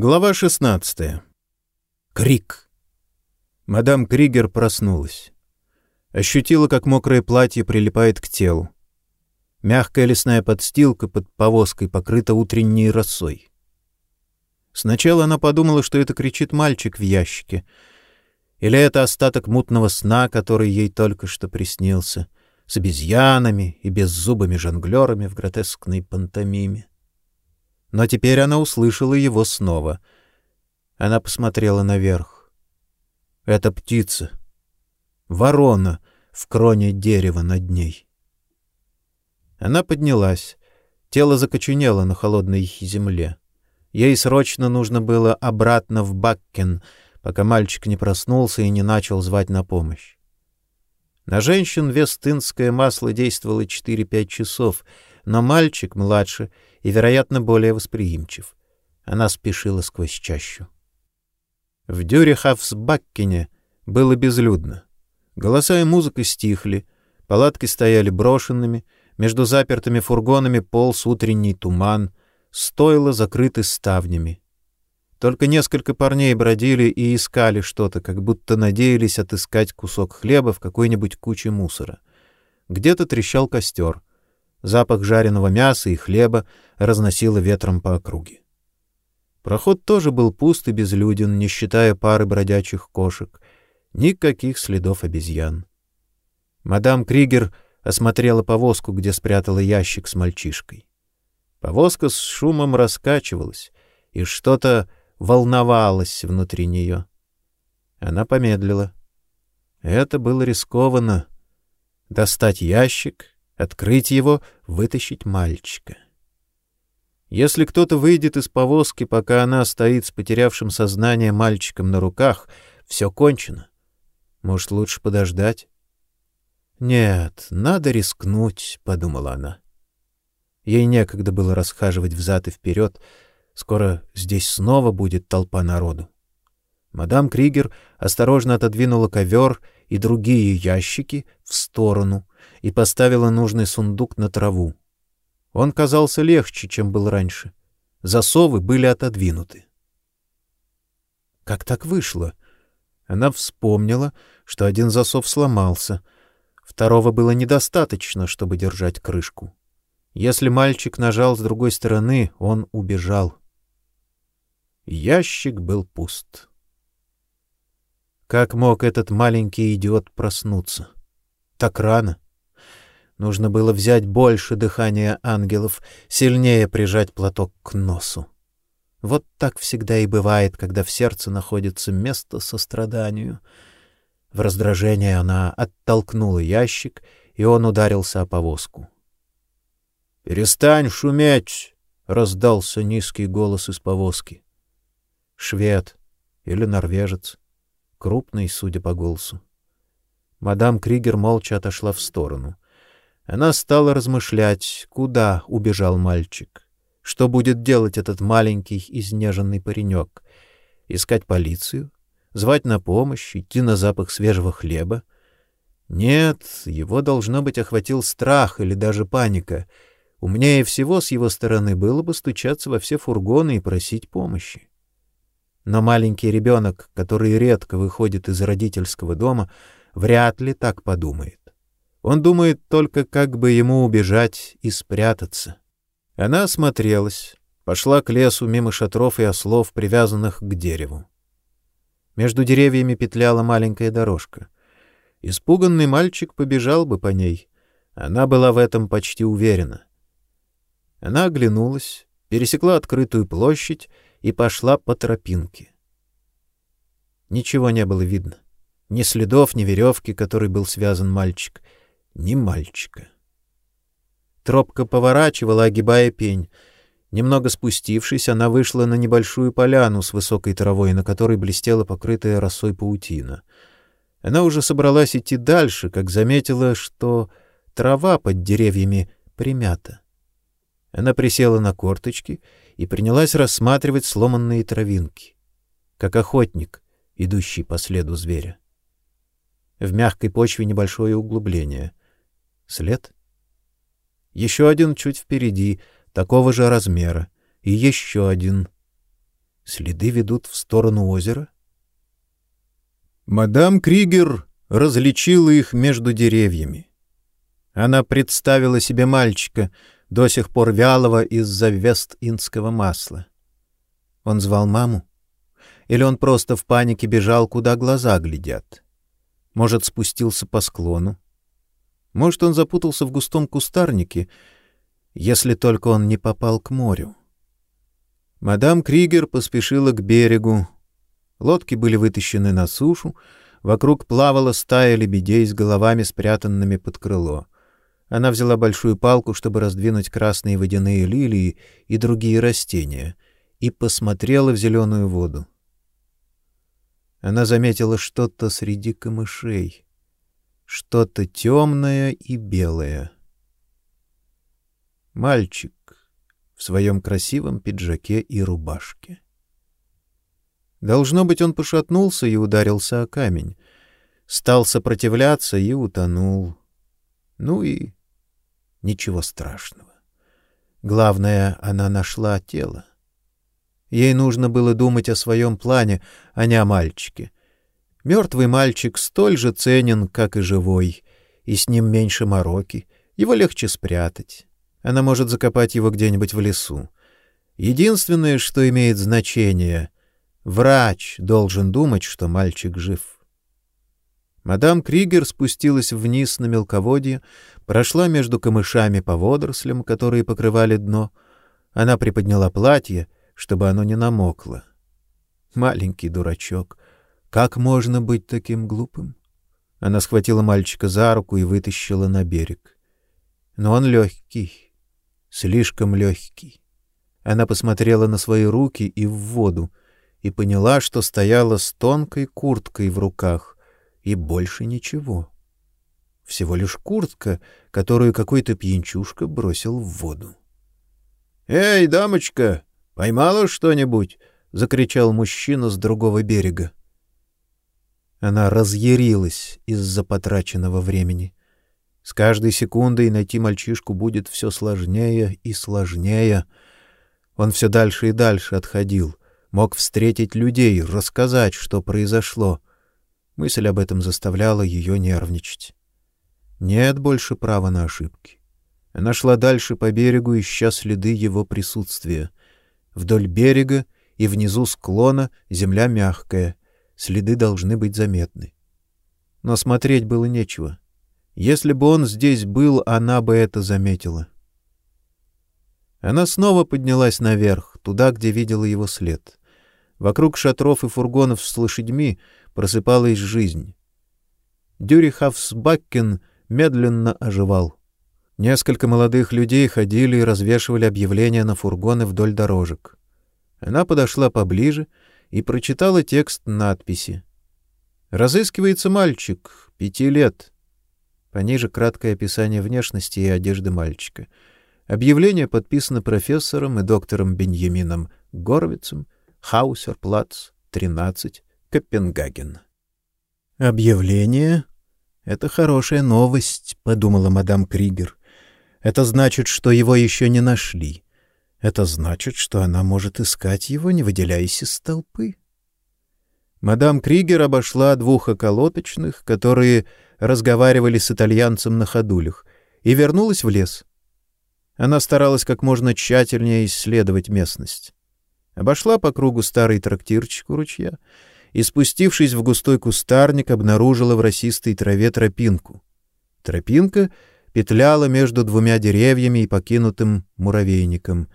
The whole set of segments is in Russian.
Глава 16. Крик. Мадам Кригер проснулась. Ощутила, как мокрое платье прилипает к телу. Мягкая лесная подстилка под повозкой покрыта утренней росой. Сначала она подумала, что это кричит мальчик в ящике. Или это остаток мутного сна, который ей только что приснился, с обезьянами и беззубыми жонглерами в гротескной пантомиме. Но теперь она услышала его снова. Она посмотрела наверх. Это птица. Ворона в кроне дерева над ней. Она поднялась. Тело закоченело на холодной земле. Ей срочно нужно было обратно в Баккен, пока мальчик не проснулся и не начал звать на помощь. На женщин вестынское масло действовало 4-5 часов, но мальчик младше и, вероятно, более восприимчив. Она спешила сквозь чащу. В Дюрихавсбаккене было безлюдно. Голоса и музыка стихли, палатки стояли брошенными, между запертыми фургонами полз утренний туман, стойла закрыты ставнями. Только несколько парней бродили и искали что-то, как будто надеялись отыскать кусок хлеба в какой-нибудь куче мусора. Где-то трещал костер. Запах жареного мяса и хлеба разносило ветром по округе. Проход тоже был пуст и безлюден, не считая пары бродячих кошек. Никаких следов обезьян. Мадам Кригер осмотрела повозку, где спрятала ящик с мальчишкой. Повозка с шумом раскачивалась, и что-то волновалось внутри нее. Она помедлила. Это было рискованно. Достать ящик, открыть его, вытащить мальчика. Если кто-то выйдет из повозки, пока она стоит с потерявшим сознание мальчиком на руках, все кончено. Может, лучше подождать? Нет, надо рискнуть, подумала она. Ей некогда было расхаживать взад и вперед. Скоро здесь снова будет толпа народу. Мадам Кригер осторожно отодвинула ковер и другие ящики в сторону и поставила нужный сундук на траву. Он казался легче, чем был раньше. Засовы были отодвинуты. Как так вышло? Она вспомнила, что один засов сломался, второго было недостаточно, чтобы держать крышку. Если мальчик нажал с другой стороны, он убежал. Ящик был пуст. Как мог этот маленький идиот проснуться? Так рано. Нужно было взять больше дыхания ангелов, сильнее прижать платок к носу. Вот так всегда и бывает, когда в сердце находится место состраданию. В раздражении она оттолкнула ящик, и он ударился о повозку. «Перестань шуметь!» — раздался низкий голос из повозки. Швед или норвежец, крупный, судя по голосу. Мадам Кригер молча отошла в сторону. Она стала размышлять, куда убежал мальчик. Что будет делать этот маленький изнеженный паренек? Искать полицию? Звать на помощь? Идти на запах свежего хлеба? Нет, его, должно быть, охватил страх или даже паника — Умнее всего с его стороны было бы стучаться во все фургоны и просить помощи. Но маленький ребенок, который редко выходит из родительского дома, вряд ли так подумает. Он думает только, как бы ему убежать и спрятаться. Она осмотрелась, пошла к лесу мимо шатров и ослов, привязанных к дереву. Между деревьями петляла маленькая дорожка. Испуганный мальчик побежал бы по ней. Она была в этом почти уверена. Она оглянулась, пересекла открытую площадь и пошла по тропинке. Ничего не было видно. Ни следов, ни веревки, которой был связан мальчик, ни мальчика. Тропка поворачивала, огибая пень. Немного спустившись, она вышла на небольшую поляну с высокой травой, на которой блестела покрытая росой паутина. Она уже собралась идти дальше, как заметила, что трава под деревьями примята. Она присела на корточки и принялась рассматривать сломанные травинки, как охотник, идущий по следу зверя. В мягкой почве небольшое углубление. След? Еще один чуть впереди, такого же размера, и еще один. Следы ведут в сторону озера? Мадам Кригер различила их между деревьями. Она представила себе мальчика, до сих пор вялого из-за вест-индского масла. Он звал маму? Или он просто в панике бежал, куда глаза глядят? Может, спустился по склону? Может, он запутался в густом кустарнике, если только он не попал к морю. Мадам Кригер поспешила к берегу. Лодки были вытащены на сушу, вокруг плавала стая лебедей с головами, спрятанными под крыло. Она взяла большую палку, чтобы раздвинуть красные водяные лилии и другие растения, и посмотрела в зеленую воду. Она заметила что-то среди камышей, что-то темное и белое. Мальчик в своем красивом пиджаке и рубашке. Должно быть, он пошатнулся и ударился о камень, стал сопротивляться и утонул. Ну и ничего страшного. Главное, она нашла тело. Ей нужно было думать о своем плане, а не о мальчике. Мертвый мальчик столь же ценен, как и живой, и с ним меньше мороки, его легче спрятать. Она может закопать его где-нибудь в лесу. Единственное, что имеет значение — врач должен думать, что мальчик жив. Мадам Кригер спустилась вниз на мелководье, прошла между камышами по водорослям, которые покрывали дно. Она приподняла платье, чтобы оно не намокло. Маленький дурачок. Как можно быть таким глупым? Она схватила мальчика за руку и вытащила на берег. Но он легкий слишком легкий. Она посмотрела на свои руки и в воду и поняла, что стояла с тонкой курткой в руках и больше ничего. Всего лишь куртка, которую какой-то пьянчушка бросил в воду. «Эй, дамочка, поймала что-нибудь?» — закричал мужчина с другого берега. Она разъярилась из-за потраченного времени. С каждой секундой найти мальчишку будет все сложнее и сложнее. Он все дальше и дальше отходил, мог встретить людей, рассказать, что произошло. Мысль об этом заставляла ее нервничать. Нет больше права на ошибки. Она шла дальше по берегу, ища следы его присутствия. Вдоль берега и внизу склона земля мягкая, следы должны быть заметны. Но смотреть было нечего. Если бы он здесь был, она бы это заметила. Она снова поднялась наверх, туда, где видела его след. Вокруг шатров и фургонов с лошадьми просыпалась жизнь. Дюрихавсбаккен медленно оживал. Несколько молодых людей ходили и развешивали объявления на фургоны вдоль дорожек. Она подошла поближе и прочитала текст надписи. «Разыскивается мальчик, пяти лет, Пониже краткое описание внешности и одежды мальчика. Объявление подписано профессором и доктором Беньямином Горовицем, Хаусерплац, 13, Копенгаген. Объявление это хорошая новость, подумала мадам Кригер. Это значит, что его еще не нашли. Это значит, что она может искать его, не выделяясь из толпы. Мадам Кригер обошла двух околоточных, которые разговаривали с итальянцем на ходулях, и вернулась в лес. Она старалась как можно тщательнее исследовать местность. Обошла по кругу старый трактирчик у ручья и, спустившись в густой кустарник, обнаружила в росистой траве тропинку. Тропинка петляла между двумя деревьями и покинутым муравейником.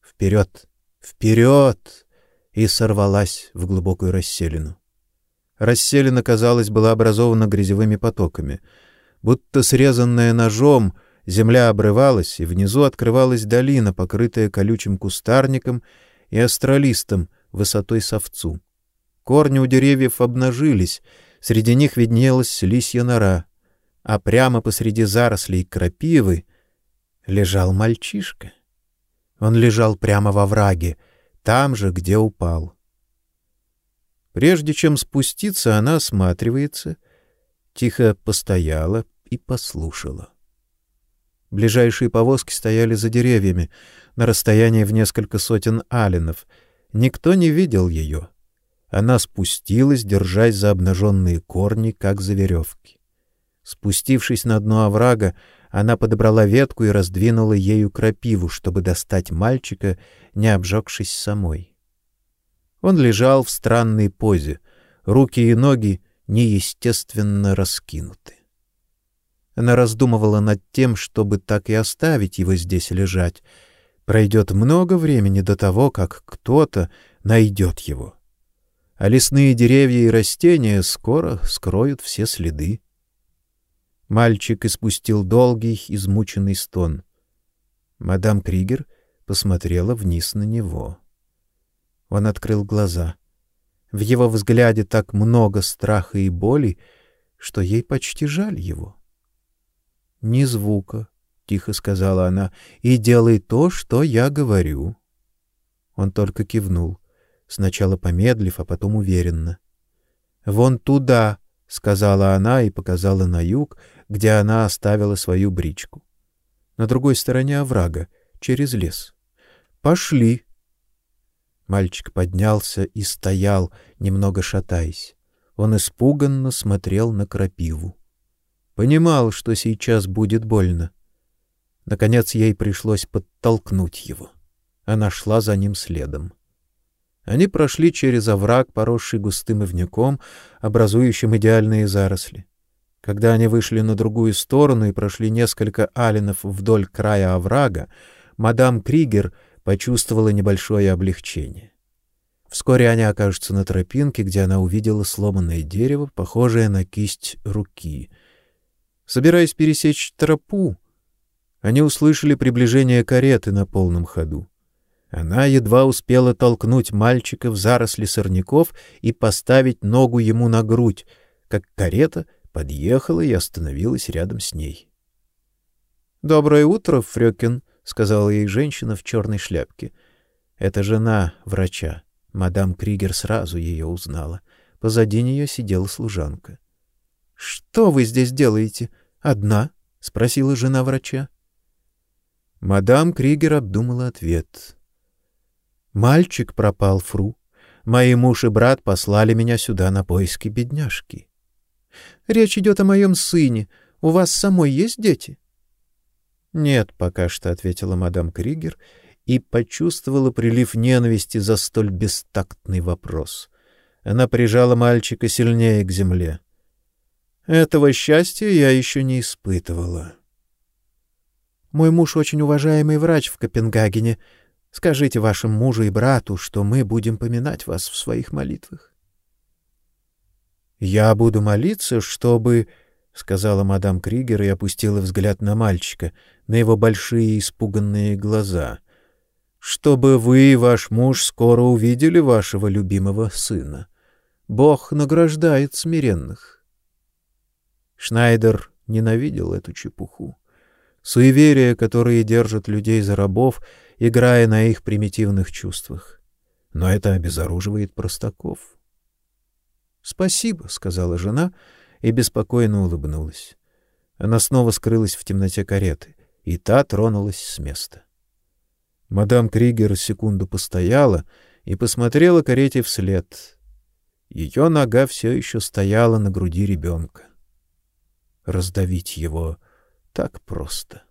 Вперед! Вперед! И сорвалась в глубокую расселину. Расселена, казалось, была образована грязевыми потоками. Будто срезанная ножом, земля обрывалась, и внизу открывалась долина, покрытая колючим кустарником и астролистом высотой с овцу. Корни у деревьев обнажились, среди них виднелась лисья нора, а прямо посреди зарослей крапивы лежал мальчишка. Он лежал прямо во враге, там же, где упал. Прежде чем спуститься, она осматривается, тихо постояла и послушала. Ближайшие повозки стояли за деревьями, на расстоянии в несколько сотен алинов. Никто не видел ее. Она спустилась, держась за обнаженные корни, как за веревки. Спустившись на дно оврага, она подобрала ветку и раздвинула ею крапиву, чтобы достать мальчика, не обжегшись самой. Он лежал в странной позе, руки и ноги неестественно раскинуты. Она раздумывала над тем, чтобы так и оставить его здесь лежать. Пройдет много времени до того, как кто-то найдет его. А лесные деревья и растения скоро скроют все следы. Мальчик испустил долгий, измученный стон. Мадам Кригер посмотрела вниз на него. Он открыл глаза. В его взгляде так много страха и боли, что ей почти жаль его. Ни звука, тихо сказала она, и делай то, что я говорю. Он только кивнул, сначала помедлив, а потом уверенно. Вон туда, сказала она и показала на юг, где она оставила свою бричку. На другой стороне оврага, через лес. Пошли. Мальчик поднялся и стоял, немного шатаясь. Он испуганно смотрел на крапиву. Понимал, что сейчас будет больно. Наконец ей пришлось подтолкнуть его. Она шла за ним следом. Они прошли через овраг, поросший густым ивняком, образующим идеальные заросли. Когда они вышли на другую сторону и прошли несколько алинов вдоль края оврага, мадам Кригер почувствовала небольшое облегчение. Вскоре они окажутся на тропинке, где она увидела сломанное дерево, похожее на кисть руки. Собираясь пересечь тропу, они услышали приближение кареты на полном ходу. Она едва успела толкнуть мальчика в заросли сорняков и поставить ногу ему на грудь, как карета — подъехала и остановилась рядом с ней. Доброе утро, Фрёкин, сказала ей женщина в черной шляпке. Это жена врача. Мадам Кригер сразу ее узнала. Позади нее сидела служанка. Что вы здесь делаете? Одна? спросила жена врача. Мадам Кригер обдумала ответ. Мальчик пропал, Фру. Мои муж и брат послали меня сюда на поиски бедняжки. Речь идет о моем сыне. У вас самой есть дети? Нет, пока что, ответила мадам Кригер и почувствовала прилив ненависти за столь бестактный вопрос. Она прижала мальчика сильнее к земле. Этого счастья я еще не испытывала. Мой муж очень уважаемый врач в Копенгагене. Скажите вашему мужу и брату, что мы будем поминать вас в своих молитвах. Я буду молиться, чтобы, сказала мадам Кригер и опустила взгляд на мальчика, на его большие испуганные глаза. Чтобы вы и ваш муж скоро увидели вашего любимого сына. Бог награждает смиренных. Шнайдер ненавидел эту чепуху. Суеверия, которые держат людей за рабов, играя на их примитивных чувствах. Но это обезоруживает простаков. Спасибо, сказала жена и беспокойно улыбнулась. Она снова скрылась в темноте кареты, и та тронулась с места. Мадам Кригер секунду постояла и посмотрела карете вслед. Ее нога все еще стояла на груди ребенка. Раздавить его так просто.